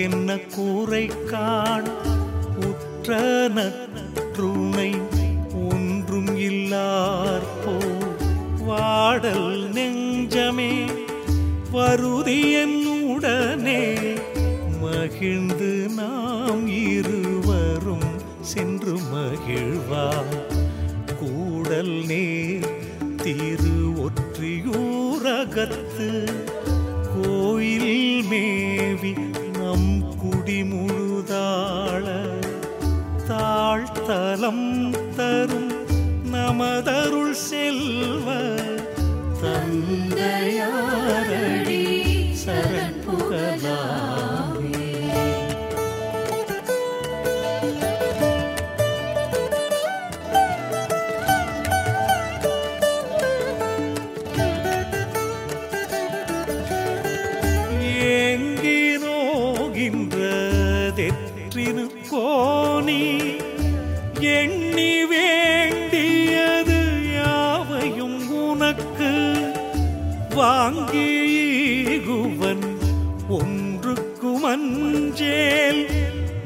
உனக்கென்ன கூரை காண? உற்ற நற்றுணை ஒன்றும் இல்லார் போ வாடல் நெஞ்சமே வருதி என்னுடனே மகிழ்ந்து நாம் இருவரும் சென்று மகிழ்வார். கூடல் நேர் திரு ஒற்றியூரகத்து கோயில் மேவி நம் குடிமுழுதாள தாழ்த்தலம் தரும் நமதருள் செல்வ தந்தையாரடி சரண் புகழா வாங்கிகுவன் ஒன்றுக்கும் அஞ்சேல்.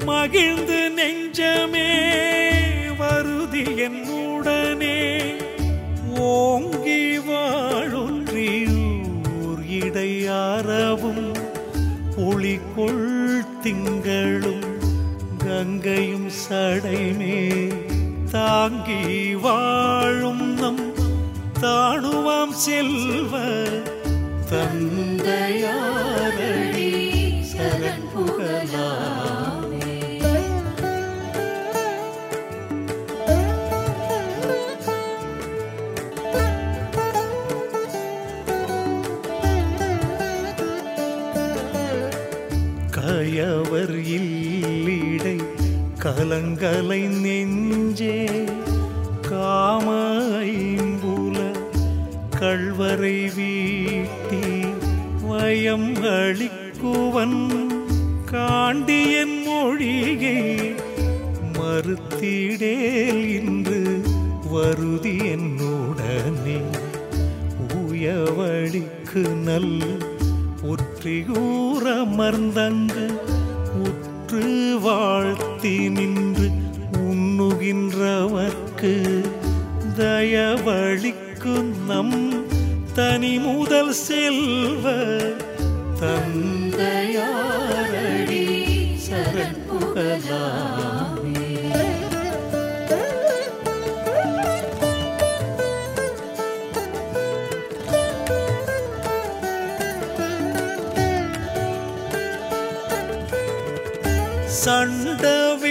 மகிழ்ந்து நெஞ்சமே வருதி என்னுடனே ஓங்கி வாழொன்றியூர் இடையாரவும் ஒளிகொள் திங்களும் கங்கையும் சடைமே. தாங்கி வாழும் நம் தாணுவாம் செல்வ தந்தையாரடி சரண் புகழாமே. கயவர் இல்லிடை கலங்கலைந்த கை வீட்டி வயம் அளிக்குவன் காண்டியன் மொழியை மறுத்திடேல் இன்று வருதி என்னுடனே. உயவழிக்கு நல் ஒற்றியூரமர்ந்தங்கு உற்று வாழ்த்தி நின்று உண்ணுகின்றவர்க்கு தயவழிக்கு நம் தனி முதல் செல்வ. தந்தையாரடி சரண் புகழாமே. சண்டவெம்பவ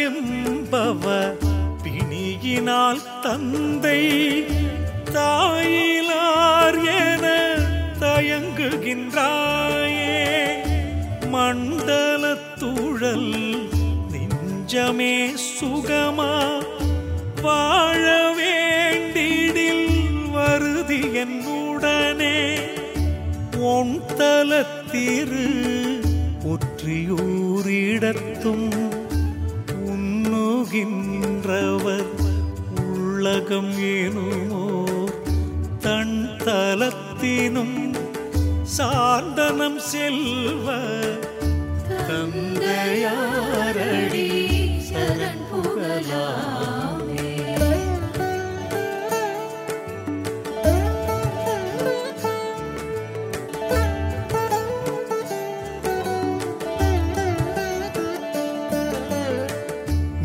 பிணியினால் தந்தை தாயிலார் தயங்குகின்றாயே மண்டலத்துழல் நெஞ்சமே சுகமா. வாழ வேண்டிடில் வருதி என்னுடனே. உன் தலத்திரு ஒற்றியூரிடத்தும் உண்ணுகின்றவர் உள்ளகம் ஏனுமோ. தன் தலத்தினும் சாந்தனம் செல்வ தந்தையாரடி சரண் புகழாமே.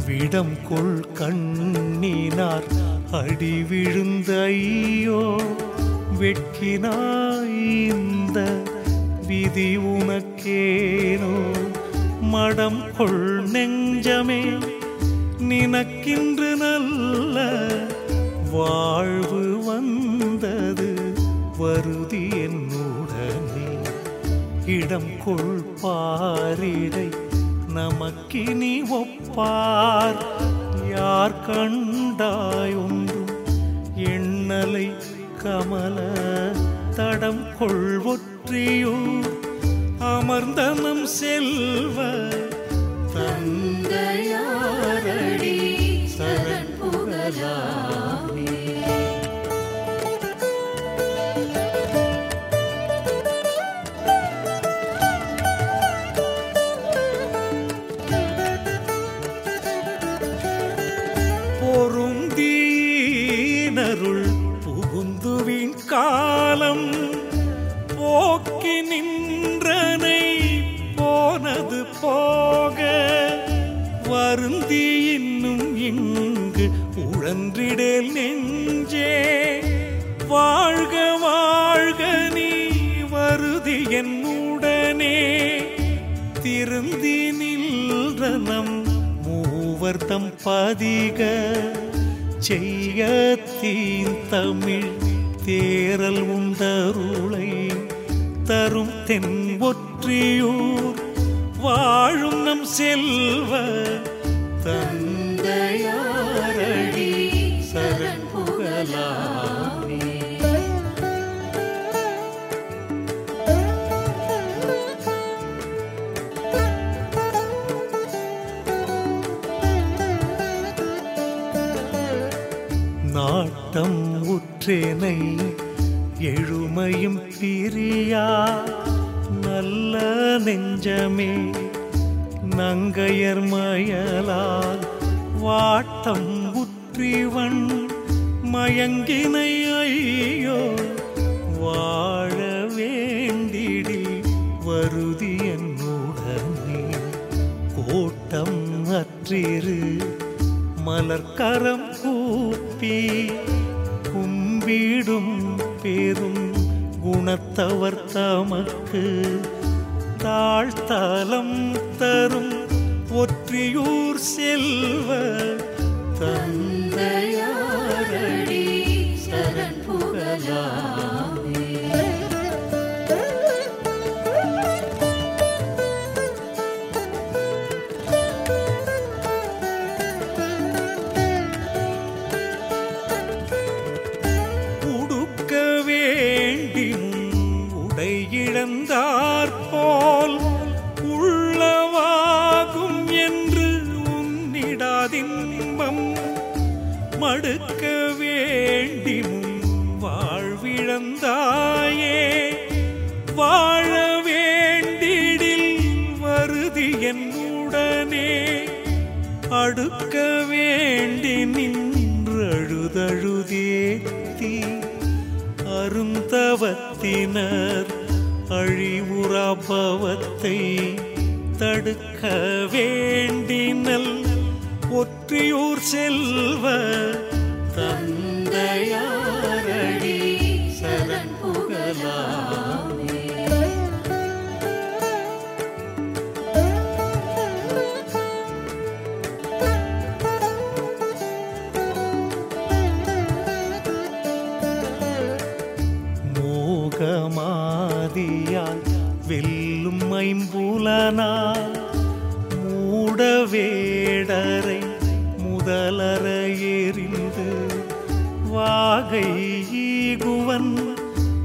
விடம் கொள் கண்ணினார் அடி விழுந்த ஐயோ வெட்கினாய் விதி உனக்கேனோ? மடம் கொள் நெஞ்சமே நினக்கின்று நல்ல வாழ்வு வந்தது வருதி என்னுடனே. இடம் கொள் பாரிடை நமக்கினி ஒப்பார். யார் கண்டாய் ஒன்றும் எண்ணலை கமல தடம் கொள்வொற்ற கொள்வொற்றியூர் அமர்ந்தனம் செல்வ தந்தையாரடி சரண் புகழா வருந்தி இன்னும் இங்கு உழன்றிடல் நெஞ்சே. வாழ்க வாழ்க நீ வருதி என்னுடனே திருந்தி நின்றனம் மூவர்த்தம் பதிக. செய்ய தீன் தமிழ் தேரல் உண்டருளை தரும் தென் ஒற்றியூர். வாழும் நம் செல்வ தந்தையாரடி சரண் புகழாமே. நாட்டம் உற்றேனை எழுமையும் பிரியா. நல்ல நெஞ்சமே நங்கையர் மயலால் வாட்டம் உற்றிவன் மயங்கினை ஐயோ வாழ வேண்டிடில் வருதி என்னுடனே கோட்டம் அற்றிரு மலர்கரம் கூப்பி கும்பிடும் பெரும் குணத்தவர் தமக்கு. தாழ்த்தலம் தரும் ஒற்றியூர் செல்வ தந்தையாரடி சரண் புகழா வேண்டினும் வாழ்விழந்தாயே. வாழ வேண்டிடில் வருதி என் உடனே. அடுக்க வேண்டி நின்றழுதழுதேத்தி அருந்தவத்தினர் அழிவுறாபவத்தை தடுக்க வேண்டினல். ஒற்றியூர் செல்வ தன் ஈகுவன்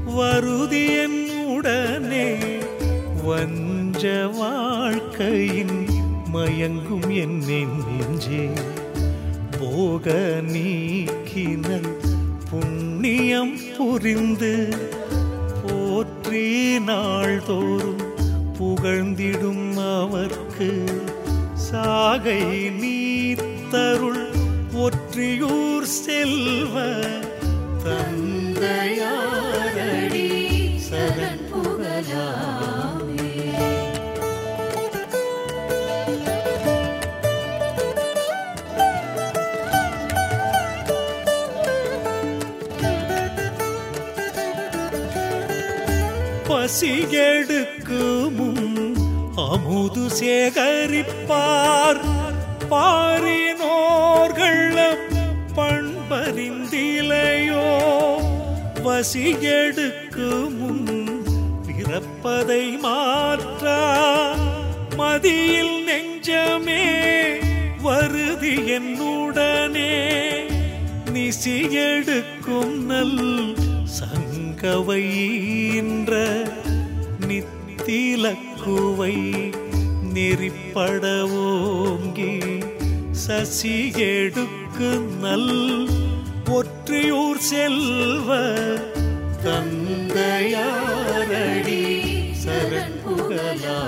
வருதி உடனே வஞ்ச வாழ்க்கையின் மயங்கும் என் நெஞ்சே. போக நீக்கினல் புண்ணியம் புரிந்து போற்றி நாள்தோறும் புகழ்ந்திடும் அவர்க்கு சாகை நீத்தருள் ஒற்றியூர் செல்வ தந்தையாரடி சரண் புகழாமே. பசியெடுக்கு அமுது சேகரிப்பார். பாரினோர்கள் பண்பறிந்திலையோ பசி எடுக்கும் பிறப்பதை மாற்றா. மதியில் நெஞ்சமே வருதி என்னுடனே. நிசி எடுக்கும் நல் சங்கவையின்ற நித்திலக்குவை நெறிப்பட ஓங்கி சசி எடுக்கு நல் ஒற்ற ஒற்றியூர் செல்வ தந்தையாரடி சரண் புகழா